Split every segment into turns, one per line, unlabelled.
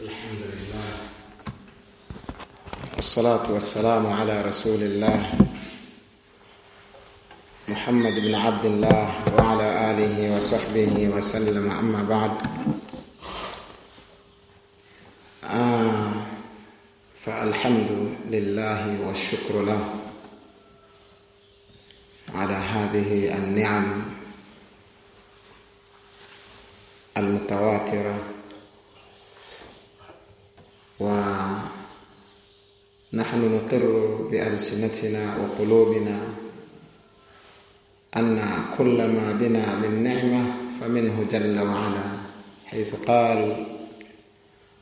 الحمد لله. والصلاة والسلام على رسول الله محمد بن عبد الله وعلى آله وصحبه وسلم. أما بعد آه فالحمد لله والشكر له على هذه النعم المتواترة ونحن نقر بألسنتنا وقلوبنا أن كل ما بنا من نعمة فمنه جل وعلا حيث قال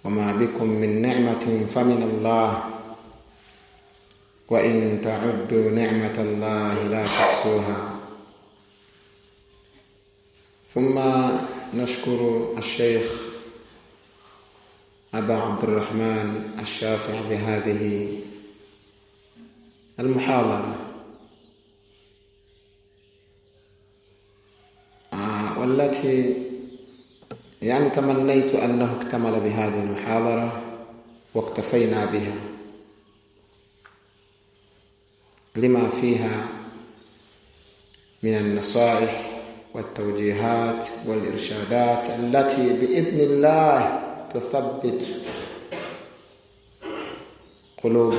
وما بكم من نعمة فمن الله وإن تعدوا نعمة الله لا تحصوها. ثم نشكر الشيخ أبا عبد الرحمن الشافع بهذه المحاضرة. والتي يعني تمنيت أنه اكتمل بهذه المحاضرة واكتفينا بها لما فيها من النصائح والتوجيهات والإرشادات التي بإذن الله تثبت قلوب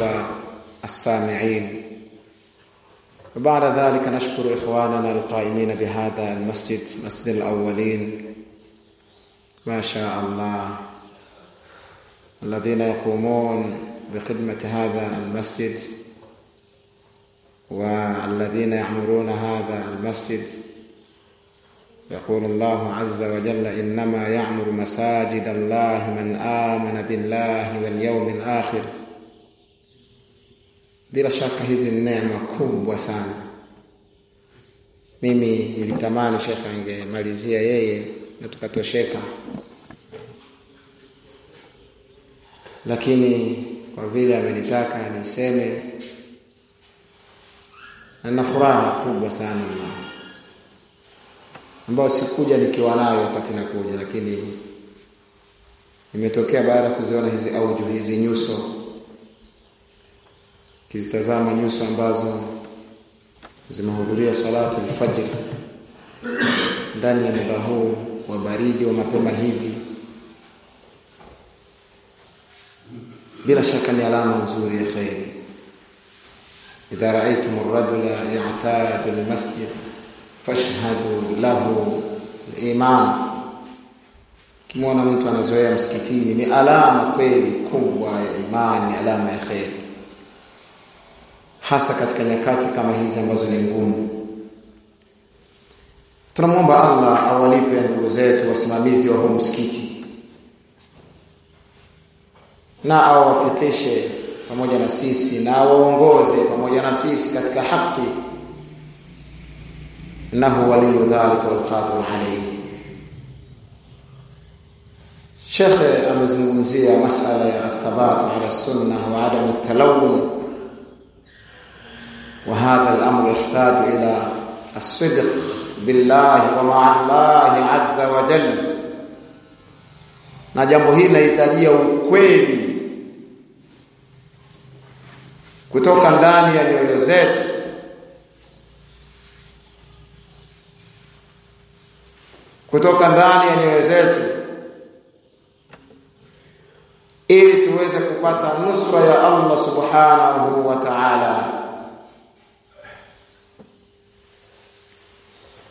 السامعين. وبعد ذلك نشكر إخواننا القائمين بهذا المسجد مسجد الأولين. ما شاء الله. الذين يقومون بخدمة هذا المسجد والذين يعمرون هذا المسجد يقول الله عز وجل إنما يعمر مساجد الله من آمن بالله واليوم الآخر bila shaka hizi ni neema kubwa sana mimi nilitamani shekhe angemalizia yeye na tukatosheka lakini kwa vile amenitaka niseme na furaha kubwa sana ambayo sikuja nikiwa nayo wakati nakuja lakini nimetokea baada ya kuziona hizi auju hizi nyuso kizitazama nyuso ambazo zimehudhuria salatu al-fajr ndani ya muda huu wa baridi wa mapema hivi. Bila shaka ni alama nzuri ya khairi idha ra'aytum ar-rajula ya'tadu al-masjid fashhadu lahu al-iman kimwona mtu anazoea msikitini ni alama kweli kubwa ya imani alama ya kheri, hasa katika nyakati kama hizi ambazo ni ngumu. Tunamwomba Allah awalipe ndugu zetu wasimamizi wa huu msikiti. Na awafikishe pamoja na sisi na awaongoze pamoja na sisi katika haki إنه ولي ذلك والقادر عليه. شيخ أمزنزية مسألة الثبات على السنة وعدم التلون وهذا الأمر يحتاج إلى الصدق بالله ومع الله عز وجل. na jambo hili linahitajia ukweli kutoka ndani ya nyoyo zetu kutoka ndani ya nyoyo zetu ili tuweze kupata nusra ya Allah subhanahu wa ta'ala.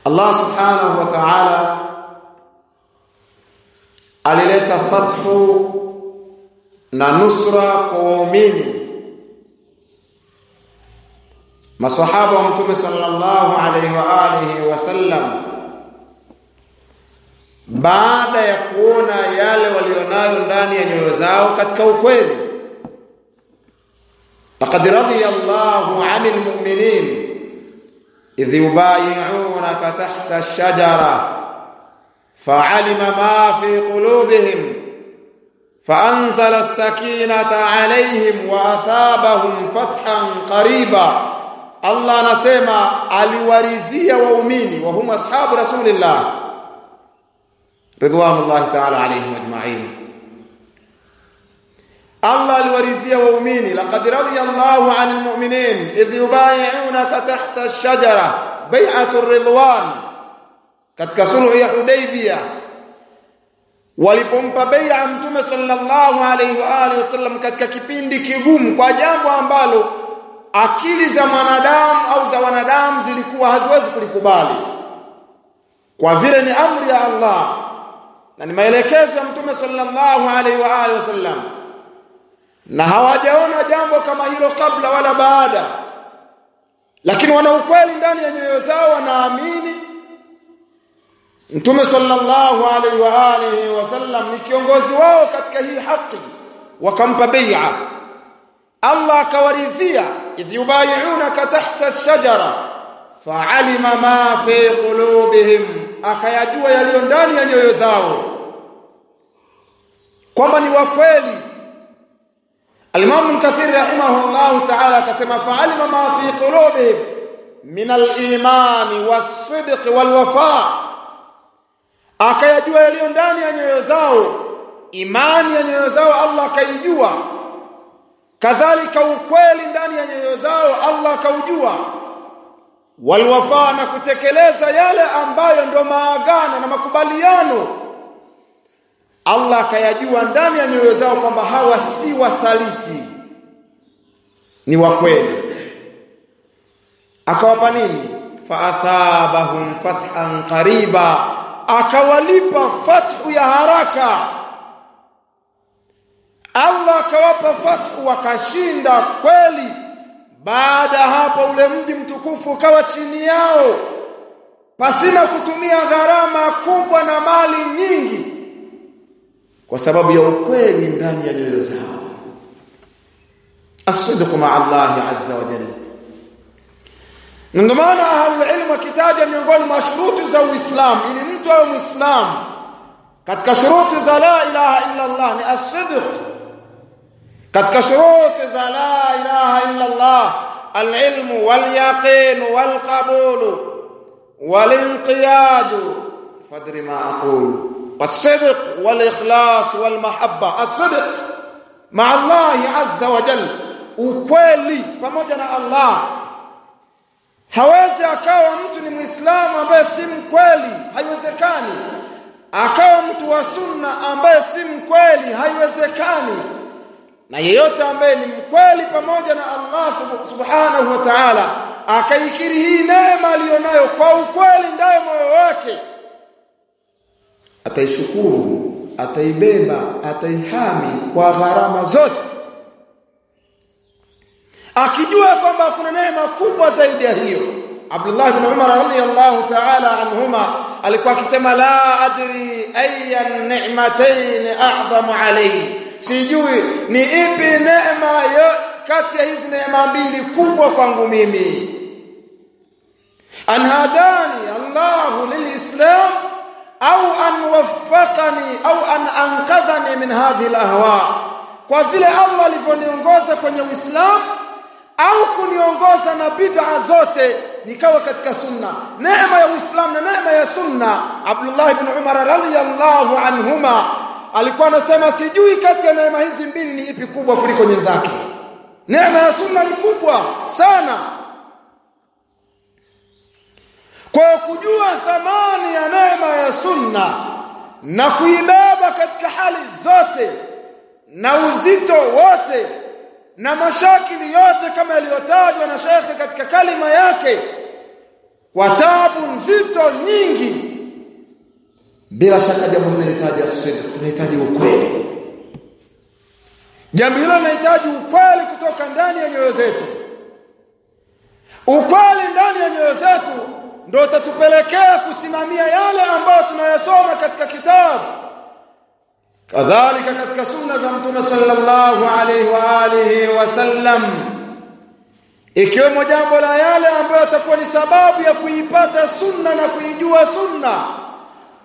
Allah subhanahu wa ta'ala alileta fathu na nusra kwa waumini. Masahaba wa mtume sallallahu alaihi wa alihi wasallam baada ya kuona yale walionayo ndani ya nyoyo zao katika ukweli. Laqad radiyallahu 'anil mu'minin idh yubayyi'unaka tahta ash-shajara fa'alima ma fi qulubihim as-sakinata 'alayhim wa athabahum fathan qariba Allah anasema aliwaridhia waumini wa hum ashabu rasulillah ridwanullahi ta'ala alayhim ajma'in. Allah aliwarithia waumini laqad radiyallahu 'anil mu'minin idh yubay'unaka tahta ash-shajara bai'atur ridwan. Katika sulhu ya Hudaybiyah walipompa bai'a mtume sallallahu alayhi wa alihi wasallam katika kipindi kigumu kwa jambo ambalo akili za mwanadamu au za wanadamu zilikuwa haziwezi kulikubali. Kwa vile ni amri ya Allah na ni maelekezo ya mtume sallallahu alaihi wa alihi wasallam. Na hawajaona jambo kama hilo kabla wala baada. Lakini wana ukweli ndani ya nyoyo zao wanaamini. Mtume sallallahu alaihi wa alihi wasallam ni kiongozi wao katika hii haki wakampa bai'a. Allah akawaridhia idh yubay'unaka tahta ash-shajara fa'alima ma fi qulubihim akayajua yaliyo ndani ya nyoyo zao kwamba ni wa kweli. Al-Imam Al-Kathir ta'ala akasema fa'alima ma fi qulubihim min al-iman was-sidq wal-wafa akayajua yaliyo ndani ya nyoyo zao imani ya nyoyo zao Allah akaijua. Kadhalika ukweli ndani ya nyoyo zao Allah akaujua walwafa na kutekeleza yale ambayo ndo maagano na makubaliano. Allah akayajua ndani ya nyoyo zao kwamba hawa si wasaliti. Ni wa kweli. Akawapa nini? Faathabahum fathan qariba. Akawalipa fathu ya haraka. Allah akawapa fathu wakashinda kweli baada hapo ule mji mtukufu ukawa chini yao pasina kutumia gharama kubwa na mali nyingi kwa sababu ya ukweli ndani ya nyoyo zao. Asidqu ma Allah azza wa jalla. Ndio maana ahlul ilm wakitaja miongoni mwa shuruti za Uislamu ili mtu awe Muislamu katika shuruti za la ilaha illa Allah ni as-sidq katika shuruti za la ilaha illa Allah al-ilm wal-yaqin wal-qabul wal-inqiyad fadri ma aqul والصدق والإخلاص والمحبة الصدق مع الله عز وجل ukweli pamoja na Allah hawezi akawa mtu ni muislamu ambaye si mkweli haiwezekani akawa mtu wa sunna ambaye si mkweli haiwezekani na yeyote ambaye ni mkweli pamoja na Allah subhanahu wa ta'ala akaikiri hii neema aliyonayo kwa ukweli ndaye moyo wake ataishukuru ataibeba ataihami kwa gharama zote. Akijua kwamba kuna neema kubwa zaidi ya hiyo. Abdullah ibn Umar radiyallahu ta'ala anhuma alikuwa akisema la adri ayya ni'matayn a'zamu alayhi sijui ni ipi neema kati ya hizi neema mbili kubwa kwangu mimi. An hadani lilislam au an waffaqani au an anqadhani min hadhihi alahwa kwa vile Allah alivyoniongoza kwenye Uislamu au kuniongoza na bid'a zote nikawa katika sunna. Neema ya Uislamu na neema ya sunna. Abdullah ibn Umar radhiyallahu anhuma alikuwa anasema sijui kati ya neema hizi mbili ni ipi kubwa kuliko nyenzake neema ya sunna ni kubwa sana. Kwa kujua thamani ya neema ya sunna na kuibeba katika hali zote na uzito wote na mashakili yote kama yaliyotajwa na shekhe katika kalima yake kwa tabu nzito nyingi bila shaka jambo hili linahitaji asidi tunahitaji ukweli. Jambo hilo linahitaji ukweli kutoka ndani ya nyoyo zetu. Ukweli ndani ya nyoyo zetu ndio utatupelekea kusimamia yale ambayo tunayasoma katika kitabu. Kadhalika katika sunna za mtume sallallahu alaihi wa alihi wasallam ikiwemo jambo la yale ambayo yatakuwa ni sababu ya kuipata sunna na kuijua sunna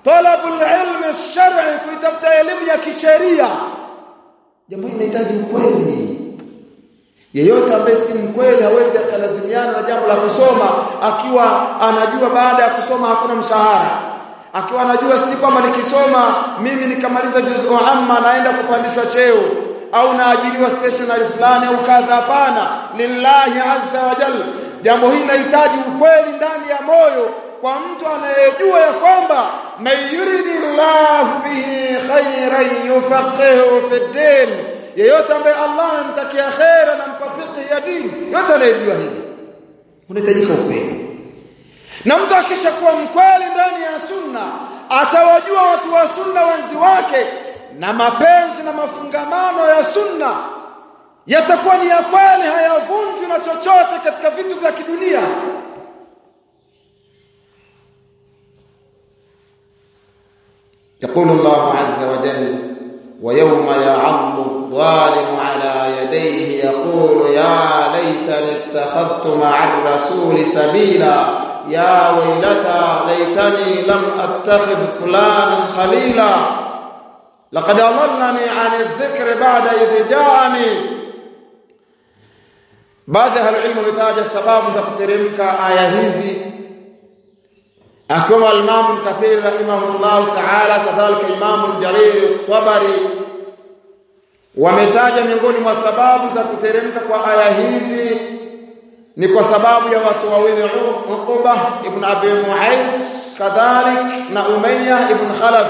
talabul ilmi shar'i kuitafuta elimu ya kisheria. Jambo hili linahitaji ukweli. Yeyote ambaye si mkweli hawezi akalazimiana na jambo la kusoma akiwa anajua baada ya kusoma hakuna mshahara. Akiwa anajua si kwamba nikisoma mimi nikamaliza juzu amma naenda kupandishwa cheo au naajiriwa stationary fulani au kadha. Hapana. Lillahi azza wa jalla. Jambo hili linahitaji ukweli ndani ya moyo kwa mtu anayejua ya kwamba mayuridi llahu bihi khairan yufaqihu fi din yeyote ambaye Allah amemtakia khair na mpafiqhi ya dini yote anayejua hili unahitajika ukweli. Na mtu akishakuwa mkweli ndani ya sunna atawajua watu wa sunna wenzi wake na mapenzi na mafungamano ya sunna yatakuwa ni ya kweli hayavunjwi na chochote katika vitu vya kidunia يقول الله عز وجل ويوم يعض الظالم على يديه يقول يا ليتني اتخذت مع الرسول سبيلا يا ويلتى ليتني لم أتخذ فلانا خليلا لقد أضلني عن الذكر بعد إذ جاءني baadhi ya ilmu wametaja sababu za al-Imam Kathir rahimahullah ta'ala kadhalika Imam Jarir Tabari wametaja miongoni mwa sababu za kuteremka kwa aya hizi ni kwa sababu ya watu wawili Uqba ibn Abi Mu'ayth kadhalik na Umayya ibn Khalaf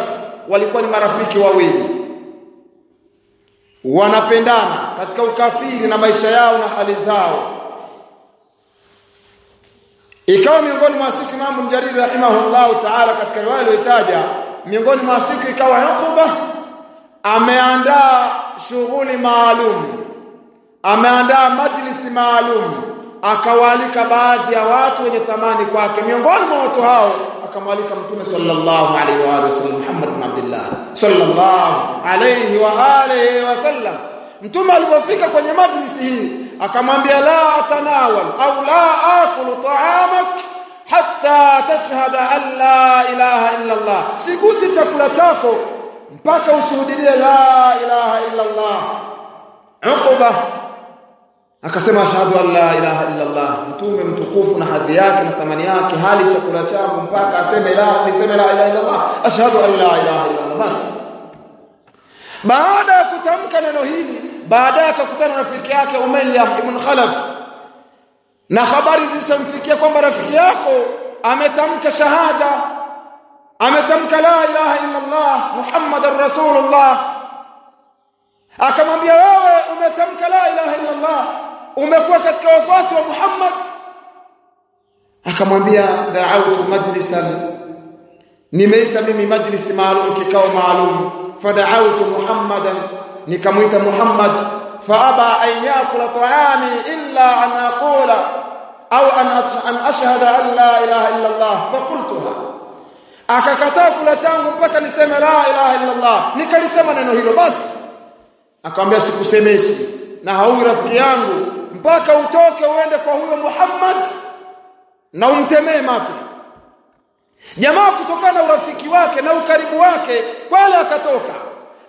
walikuwa ni marafiki wawili wanapendana katika ukafiri na maisha yao na hali zao ikawa miongoni mwa siku Imam Jarir rahimahullahu ta'ala katika riwaya iliyotaja miongoni mwa siku ikawa Uqba ameandaa shughuli maalum ameandaa majlisi maalum akawalika baadhi ya watu wenye thamani kwake. Miongoni mwa watu hao akamwalika mtume sallallahu alaihi wa alihi wasallam Muhammad bin Abdullah sallallahu alaihi wa alihi wasallam. Mtume alipofika kwenye majlisi hii akamwambia la atanawal au la akulu ta'amak hatta tashhada an la ilaha illa Allah sigusi chakula chako mpaka ushuhudie la ilaha illa Allah Uqba akasema ashhadu an la ilaha illa Allah mtume mtukufu na hadhi yake na thamani yake hali chakula changu mpaka aseme la niseme la ilaha illa Allah ashhadu an la ilaha illa Allah basi baada ya kutamka neno hili baadaye akakutana na rafiki yake Umayya ibn Khalaf. Na habari zilishamfikia kwamba rafiki yako ametamka shahada ametamka la ilaha illa Allah Muhammadar Rasulullah. Akamwambia wewe umetamka la ilaha illa Allah umekuwa katika wafuasi wa Muhammad. Akamwambia da'awtu majlisan. Nimeita mimi majlisi maalum kikao maalum fada'awtu Muhammadan nikamwita Muhammad faaba an yakula ta'ami illa an aqula au an an ashhada an la ilaha illa Allah faqultuha akakataa kula changu mpaka niseme la ilaha illa Allah nikalisema neno hilo basi. Akamwambia sikusemeshi na haui rafiki yangu mpaka utoke uende kwa huyo Muhammad na umtemee mate jamaa kutokana na urafiki wake na ukaribu wake kwale akatoka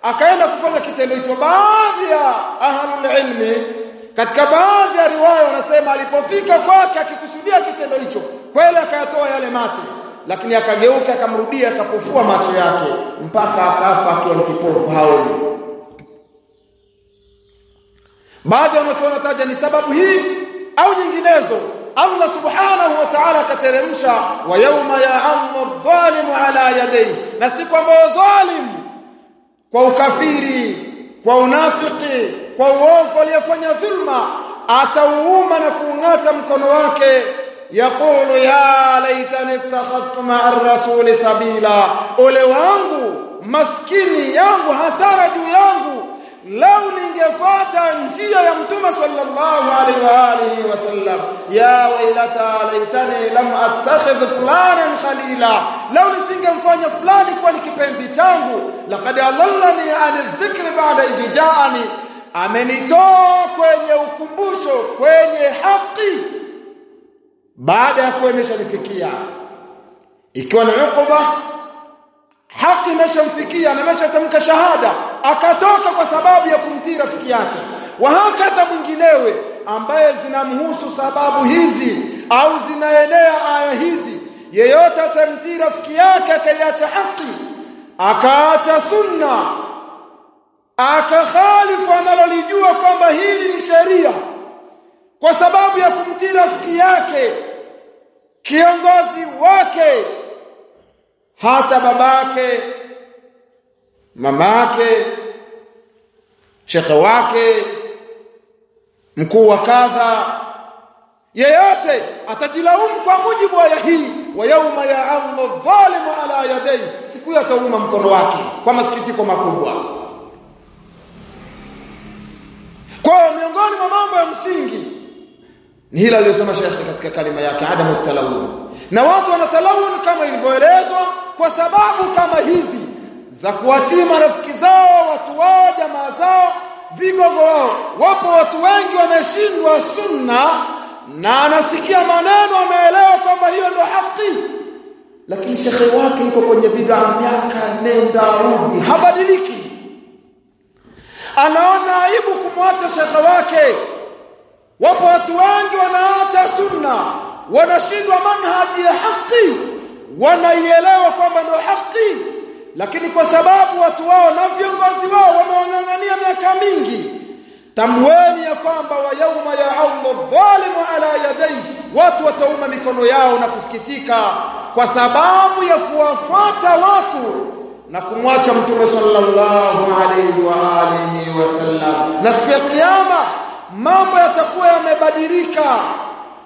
akaenda kufanya kitendo hicho. Baadhi ya ahlul ilmi katika baadhi ya riwaya wanasema alipofika kwake akikusudia kitendo hicho kweli akayatoa yale mate lakini akageuka akamrudia akapofua macho yake mpaka akafa akiwa ni kipofu haoni. Baadhi wanachoona taja ni sababu hii au nyinginezo Allah subhanahu wa ta'ala akateremsha wa yawma ya'ammu adh-dhalimu ala yadayhi. Na siku ambayo dhalim kwa ukafiri kwa unafiki kwa uovu aliyefanya dhulma atauuma na kuungata mkono wake. Yaqulu ya laitani ittakhadtu ma'a ar-rasuli sabila. Ole wangu maskini yangu hasara juu yangu lau ningefuata njia ya mtume sallallahu alaihi wa alihi wasallam ya wailata laitani lam attakhidh fulanan khalila lau nisingemfanya fulani kuwa ni kipenzi changu laqad adallani an dhikri ba'da idjaani amenitoa kwenye ukumbusho kwenye haki baada ya kuwa imeshanifikia ikiwa ni ukuba haki imeshamfikia na imeshatamka shahada akatoka kwa sababu ya kumtii rafiki yake. Wa hakata mwinginewe ambaye zinamhusu sababu hizi au zinaenea aya hizi. Yeyote atamtii rafiki yake akaiacha haki akaacha sunna akakhalifu analolijua kwamba hili ni sheria. Kwa sababu ya kumtii rafiki yake kiongozi wake hata babake mamake shekhe wake mkuu wa kadha yeyote atajilaumu kwa mujibu wa hii wa yauma ya ya'ammu dhalimu ala yadai siku ya tauma mkono wake kwa masikitiko makubwa. Kwa miongoni mwa mambo ya msingi ni hila aliyosema shekhe katika kalima yake adamu talawun na watu wanatalawun kama ilivyoelezwa kwa sababu kama hizi za kuwatii marafiki zao watu wao jamaa zao vigogo wao. Wapo watu wengi wameshindwa sunna na anasikia maneno ameelewa kwamba hiyo ndio haki. Lakini shekhe wake yuko kwenye bid'a miaka nenda rudi habadiliki. Anaona aibu kumwacha shekhe wake. Wapo watu wengi wanaacha sunna wanashindwa manhaji ya haki wanaielewa kwamba ndio haki lakini kwa sababu watu wao na viongozi wao wamewang'ang'ania miaka mingi tambueni ya kwamba wa yauma allah dhalimu ala yadayhi watu watauma mikono yao na kusikitika kwa sababu ya kuwafuata watu na kumwacha mtume sallallahu alayhi wa alihi wasallam na siku ya kiyama mambo yatakuwa yamebadilika.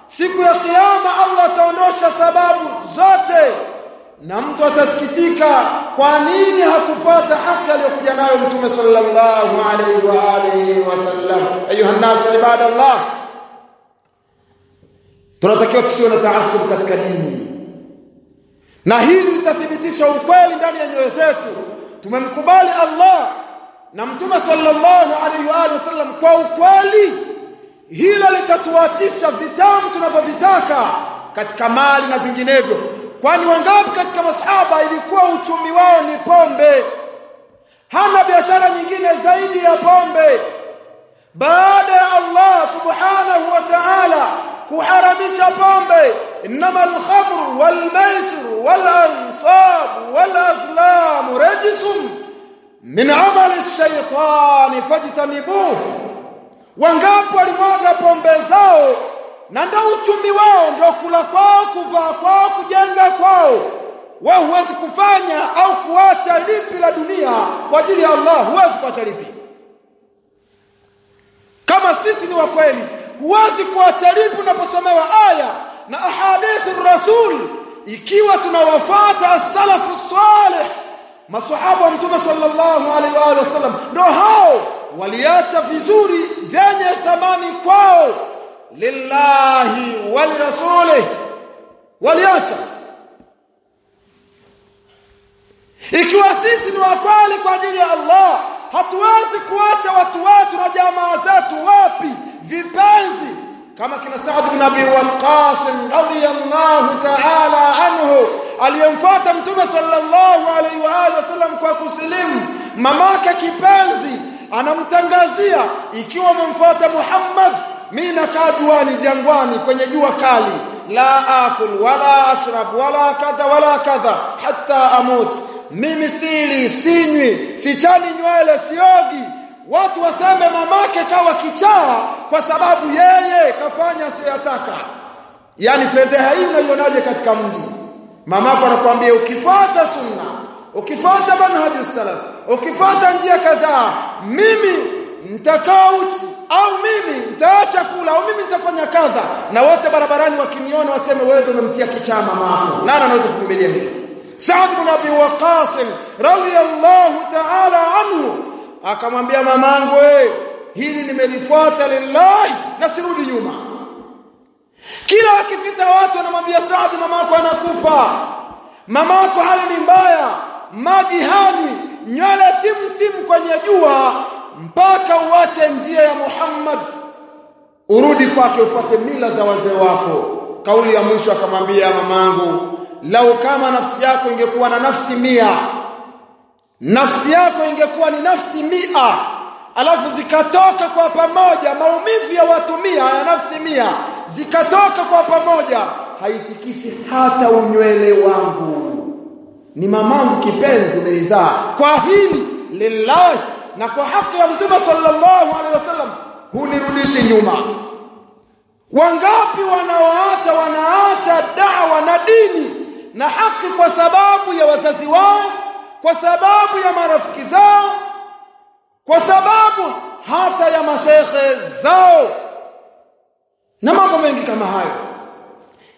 Siku ya kiyama Allah ataondosha sababu zote na mtu atasikitika kwa nini hakufuata haki aliyokuja nayo mtume sallallahu alaihi wa alihi wasallam ayuha nasu ibadallah. Tunatakiwa tusiwe na taasub katika dini. Na hili litathibitisha ukweli ndani ya nyoyo zetu. Tumemkubali Allah na mtume sallallahu alaihi wa alihi wasallam kwa ukweli. Hilo litatuachisha vitamu tunavyovitaka katika mali na vinginevyo kwani wangapi katika masahaba ilikuwa uchumi wao ni pombe? Hana biashara nyingine zaidi ya pombe. Baada ya Allah subhanahu wa ta'ala kuharamisha pombe inma al-khamru wal-maisir wal-ansab wal-azlam rajsum min amali ash-shaytan fajtanibuhu. Wangapi walimwaga pombe zao na ndio uchumi wao ndio kula kwao kuvaa kwao kujenga kwao. Wewe huwezi kufanya au kuacha lipi la dunia kwa ajili ya Allah huwezi kuacha lipi. Kama sisi ni wa kweli huwezi kuacha lipi unaposomewa aya na ahadithu rasul ikiwa tunawafuata as-salafu salih. Maswahaba wa mtume sallallahu alaihi wa alihi wasallam ndio hao waliacha vizuri vyenye thamani kwao lillahi walirasulih waliacha. Ikiwa sisi ni wakweli kwa ajili ya Allah hatuwezi kuacha watu wetu na jamaa zetu wapi? Vipenzi kama kina Saad bin Abi Waqqas radhiyallahu ta'ala anhu aliyemfuata mtume sallallahu alaihi wa alihi wasallam kwa kusilimu mamake kipenzi anamtangazia ikiwa umemfuata Muhammad mimi nakaa juani jangwani kwenye jua kali. La akul wala ashrab wala kadha wala kadha. Hatta amut. Mimi sili sinywi sichani nywele siogi. Watu waseme mamake kawa kichaa kwa sababu yeye kafanya siyataka yani fedheha hii unaionaje katika mji? Mamako anakuambia ukifuata sunna ukifuata manhaju salaf ukifuata njia kadhaa mimi nitakaa uchi au mimi nitaacha kula au mimi nitafanya kadha. Na wote barabarani wakiniona waseme wewe ndio unamtia kichaa mamako nani anaweza kuvumilia hili Saad ibn Abi Waqqas radhiyallahu ta'ala anhu akamwambia mamangu wewe hili nimelifuata lillahi na sirudi nyuma. Kila akifita watu anamwambia Saad mamako anakufa. Mamako hali ni mbaya. Maji hani nywele timu kwenye jua mpaka uache njia ya Muhammad. Urudi kwake ufuate mila za wazee wako. Kauli ya mwisho akamwambia mamangu lau kama nafsi yako ingekuwa na nafsi mia nafsi yako ingekuwa ni nafsi mia alafu zikatoka kwa pamoja maumivu ya watu mia ya nafsi mia zikatoka kwa pamoja haitikisi hata unywele wangu. Ni mamangu kipenzi umenizaa kwa hili lillahi na kwa haki ya mtume sallallahu alaihi wasallam hunirudishi nyuma. Wangapi wanaoacha wanaacha dawa na dini na haki kwa sababu ya wazazi wao kwa sababu ya marafiki zao kwa sababu hata ya mashehe zao? Na mambo mengi kama hayo.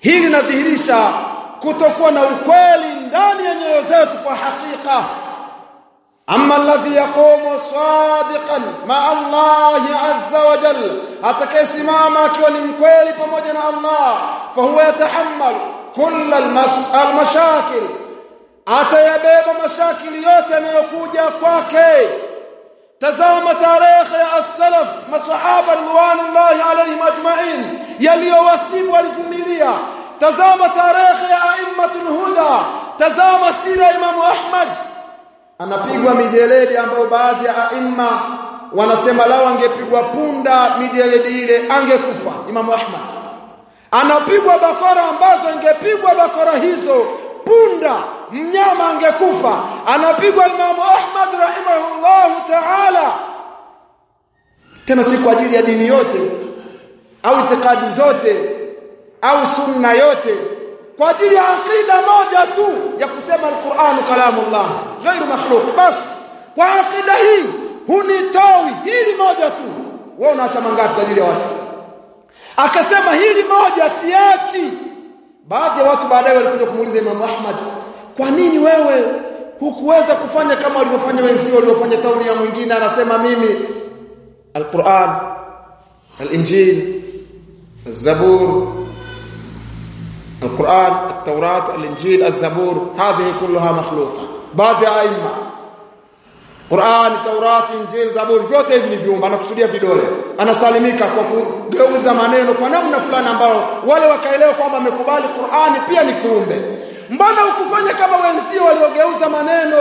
Hili linadhihirisha kutokuwa na ukweli ndani ya nyoyo zetu kwa hakika أما الذي يقوم صادقا مع الله عز وجل أتك إسمامك والمكويل بمجن الله فهو يتحمل كل المس... المشاكل. أتى يا يبيب مشاكل يوتنا يقود يقواكي تزام تاريخ السلف مصحاب الموان الله عليهم أجمعين يلي وسيم والفميلية تزام تاريخ يا أئمة الهدى تزام سير إمام أحمد. Anapigwa mijeledi ambayo baadhi ya aima wanasema lao angepigwa punda mijeledi ile angekufa Imam Ahmad. Anapigwa bakora ambazo ingepigwa bakora hizo punda mnyama angekufa. Anapigwa Imam Ahmad rahimahullahu ta'ala. Tena si kwa ajili ya dini yote au itikadi zote au sunna yote kwa ajili ya aqida moja tu ya kusema alquran kalamullah ghairu makhluq bas kwa aqida hii hunitowi hili moja tu wewe unaacha mangapi kwa ajili ya watu akasema hili moja siachi baadhi ya watu baadaye walikuja kumuuliza Imam Ahmad kwa nini wewe hukuweza kufanya kama walivyofanya wenzio waliofanya tauri ya mwingine anasema mimi alquran alinjil الزبور القرآن التوراة الإنجيل الزبور هذه كلها مخلوقة بعض أئمة Qur'an, Taurat, Injili, Zaburi vyote hivi ni viumbe anakusudia vidole. Anasalimika kwa kugeuza maneno kwa namna fulani ambao wale wakaelewa kwamba amekubali Qur'ani pia ni kiumbe. Mbona ukufanya kama wenzio waliogeuza maneno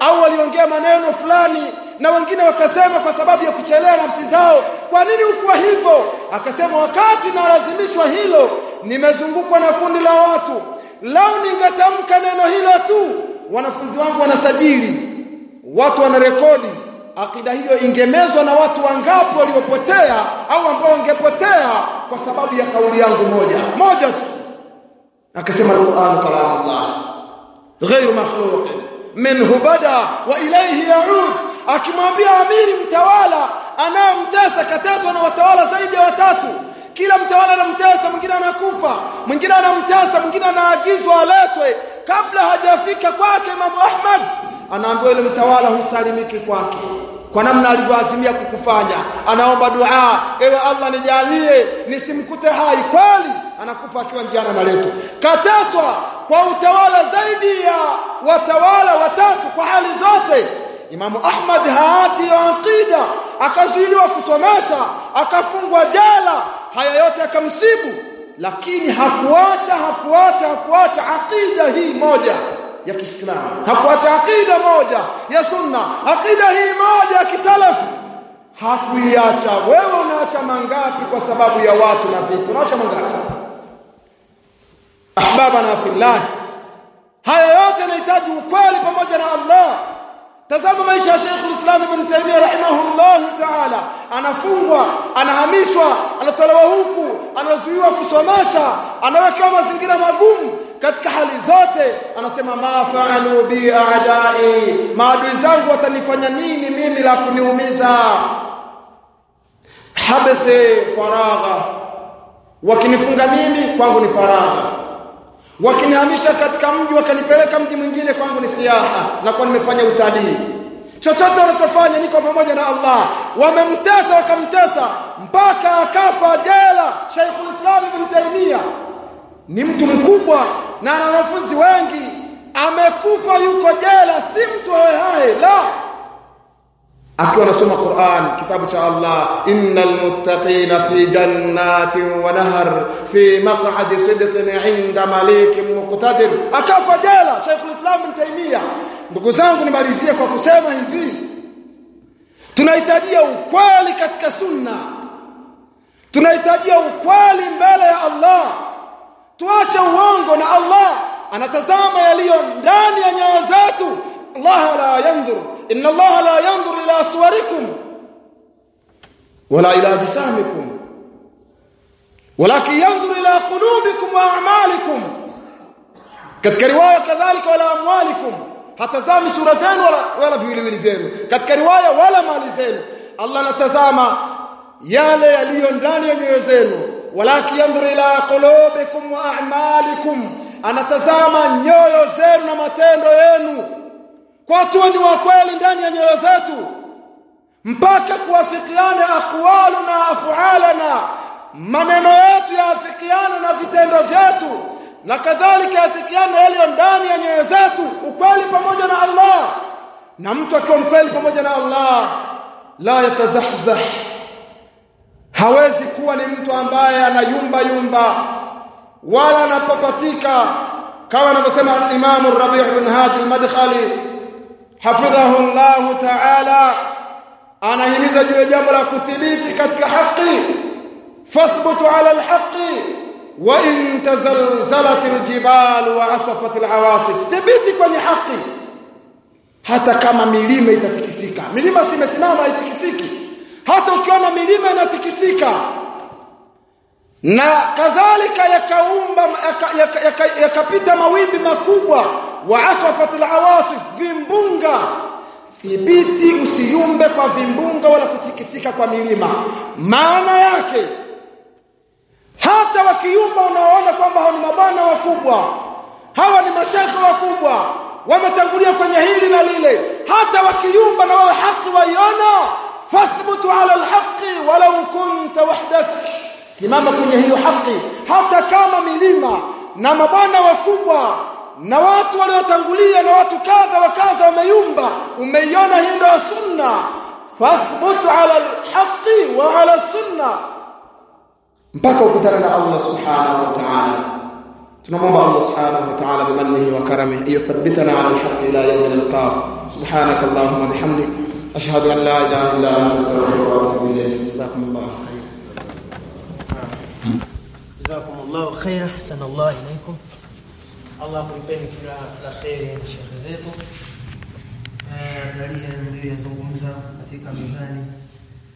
au waliongea maneno fulani na wengine wakasema kwa sababu ya kuchelea nafsi zao kwa nini hukuwa hivyo? Akasema wakati nalazimishwa hilo nimezungukwa na kundi la watu. Lao ningetamka neno hilo tu wanafunzi wangu wanasajili watu wanarekodi. Akida hiyo ingemezwa na watu wangapi waliopotea au ambao wangepotea kwa sababu ya kauli yangu moja moja tu. Akasema alquran kalamullah ghairu makhluq minhu bada wa ilayhi yaud akimwambia amiri mtawala anayemtesa kateswa na watawala zaidi ya watatu. Kila mtawala anamtesa mwingine anakufa mwingine anamtesa mwingine anaagizwa aletwe. Kabla hajafika kwake Imam Ahmad anaambiwa yule mtawala husalimiki kwake. Kwa namna alivyoazimia kukufanya anaomba dua ewe Allah nijalie nisimkute hai kweli. Anakufa akiwa njiani analetwa. Kateswa kwa utawala zaidi ya watawala watatu kwa hali zote Imamu Ahmad haati haachi aqida akazuiliwa kusomesha akafungwa jela haya yote akamsibu lakini hakuacha hakuacha hakuacha aqida hii moja ya Kiislamu. Hakuacha aqida moja ya sunna aqida hii moja ya kisalafu hakuiacha. Wewe unaacha mangapi kwa sababu ya watu na vitu? Unaacha mangapi? Ahbaba na fillah haya yote yanahitaji ukweli pamoja na Allah tazama maisha ya Sheikh Islam Ibn Taymiyyah rahimahullah ta'ala. Anafungwa anahamishwa anatolewa huku anazuiwa kusomesha anawekewa mazingira magumu. Katika hali zote anasema ma fa'alu bi a'da'i maadui zangu watanifanya nini mimi la kuniumiza? Habese faragha. Wakinifunga mimi kwangu ni faragha wakinihamisha katika mji wakanipeleka mji mwingine kwangu ni siaha na kwa nimefanya utalii. Chochote wanachofanya niko pamoja na Allah. Wamemtesa wakamtesa mpaka akafa jela. Sheikhul Islam Ibn Taymiyyah ni mtu mkubwa na ana wanafunzi wengi. Amekufa yuko jela si mtu hai la akiwa anasoma Qur'an kitabu cha Allah innal muttaqina fi jannatin wa nahar fi maq'adi sidqin 'inda malikin muqtadir. Akafa jela Sheikhul Islam Ibn Taymiyyah. Ndugu zangu nimalizie kwa kusema hivi. Tunahitajia ukweli katika sunna. Tunahitajia ukweli mbele ya Allah. Tuache uongo na Allah. Anatazama yaliyo ndani ya nyoyo zetu Allah لا ينظر ان الله لا ينظر الى صوركم ولا الى ajsamikum ولكن ينظر الى قلوبكم واعمالكم katika riwaya kadhalika wala amwalikum. Hatazami sura zenu wala wala viwiliwili vyenu. Katika riwaya wala mali zenu. Allah anatazama yale yaliyo ndani ya nyoyo zenu. Walaki yanzuru ila qulubikum wa a'malikum. Anatazama nyoyo zenu na matendo yenu kwa tuwe ni wa kweli ndani ya nyoyo zetu mpaka kuafikiane aqwalu na afualana maneno yetu yaafikiane na vitendo vyetu na kadhalika yatikiane yaliyo ndani ya nyoyo zetu ukweli pamoja na Allah. Na mtu akiwa mkweli pamoja na Allah la yatazahzah. Hawezi kuwa ni mtu ambaye anayumba yumba wala anapapatika kama anavyosema Imam Rabi' bin Hadi al-Madkhali hafidhahu Allah ta'ala anahimiza juu ya jambo la kudhibiti katika haki. Fathbutu ala alhaqi wa in tazalzalat al-jibal wa asafat al-awasif. Thibiti kwenye haki. Hata kama milima itatikisika. Milima simesimama haitikisiki. Hata ukiona milima inatikisika. Na kadhalika yakaumba yakapita yaka, yaka, yaka mawimbi makubwa wa asafat alawasif vimbunga. Thibiti usiyumbe kwa vimbunga wala kutikisika kwa milima. Maana yake hata wakiyumba unaona kwamba hao ni mabwana wakubwa. Hawa ni mashekhe wakubwa. Wametangulia kwenye hili na lile. Hata wakiyumba na wao haki waiona. Fathbutu ala alhaqi walau kunta wahdak. Simama kwenye hiyo haki. Hata kama milima na mabwana wakubwa na watu waliotangulia na watu kadha wa kadha wameyumba umeiona hii ndio sunna fathbut ala alhaqi wa ala sunna mpaka ukutana na Allah subhanahu wa ta'ala tunamwomba Allah subhanahu wa ta'ala bimannihi wa karamihi yuthabbitana ala alhaqi ila yawm nalqa subhanaka allahumma bihamdik ashhadu an la ilaha illa anta astaghfiruka wa atubu ilayk jazakumullahu khairan
خيرا احسن الله اليكم Allah kulipeni kila la kheri shekhe zetu. Angalia yazungumza katika mizani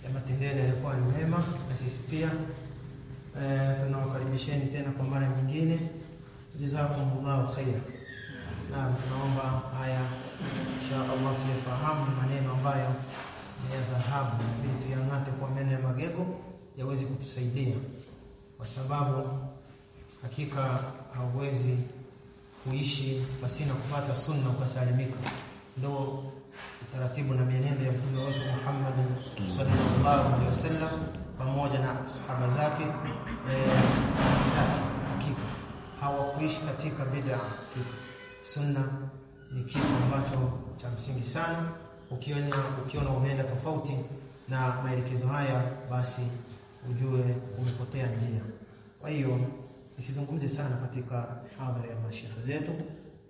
ya matendeno yalikuwa ni mema na sisi pia. Tunawakaribisheni tena kwa mara nyingine. Jazakumullahu khaira naam tunaomba haya insha Allah tuyafahamu maneno ambayo ni ya dhahabu. Na tuyang'ate kwa meno ya magego yaweze kutusaidia. Kwa sababu hakika hauwezi kuishi pasina kupata sunna ukasalimika. ndo utaratibu na mienendo ya mtume wetu Muhammad sallallahu alaihi wasallam pamoja na sahaba zake eh, hakika hawakuishi katika bid'a. Sunna ni kitu ambacho cha msingi sana. Ukiona ukiona umeenda tofauti na maelekezo haya, basi ujue umepotea njia. Kwa hiyo nisizungumze sana katika hadhara ya mashaikh zetu.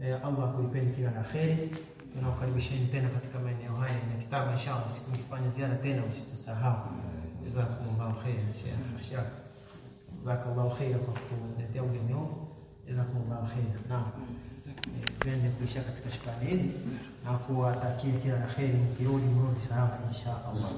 E, Allah akulipeni kila la kheri. Tunawakaribisheni tena katika maeneo haya ya kitabu inshallah, siku nikifanya ziara tena msitusahau. Jazakumullahu khairan Sheikh Ashaq. Jazakallahu khairan kwa kutuletea ugeni huu. Jazakumullahu khairan. Naam. Tuende kuisha katika shukrani hizi na kuwatakia kila la kheri, mkirudi mrudi salama insha Allah.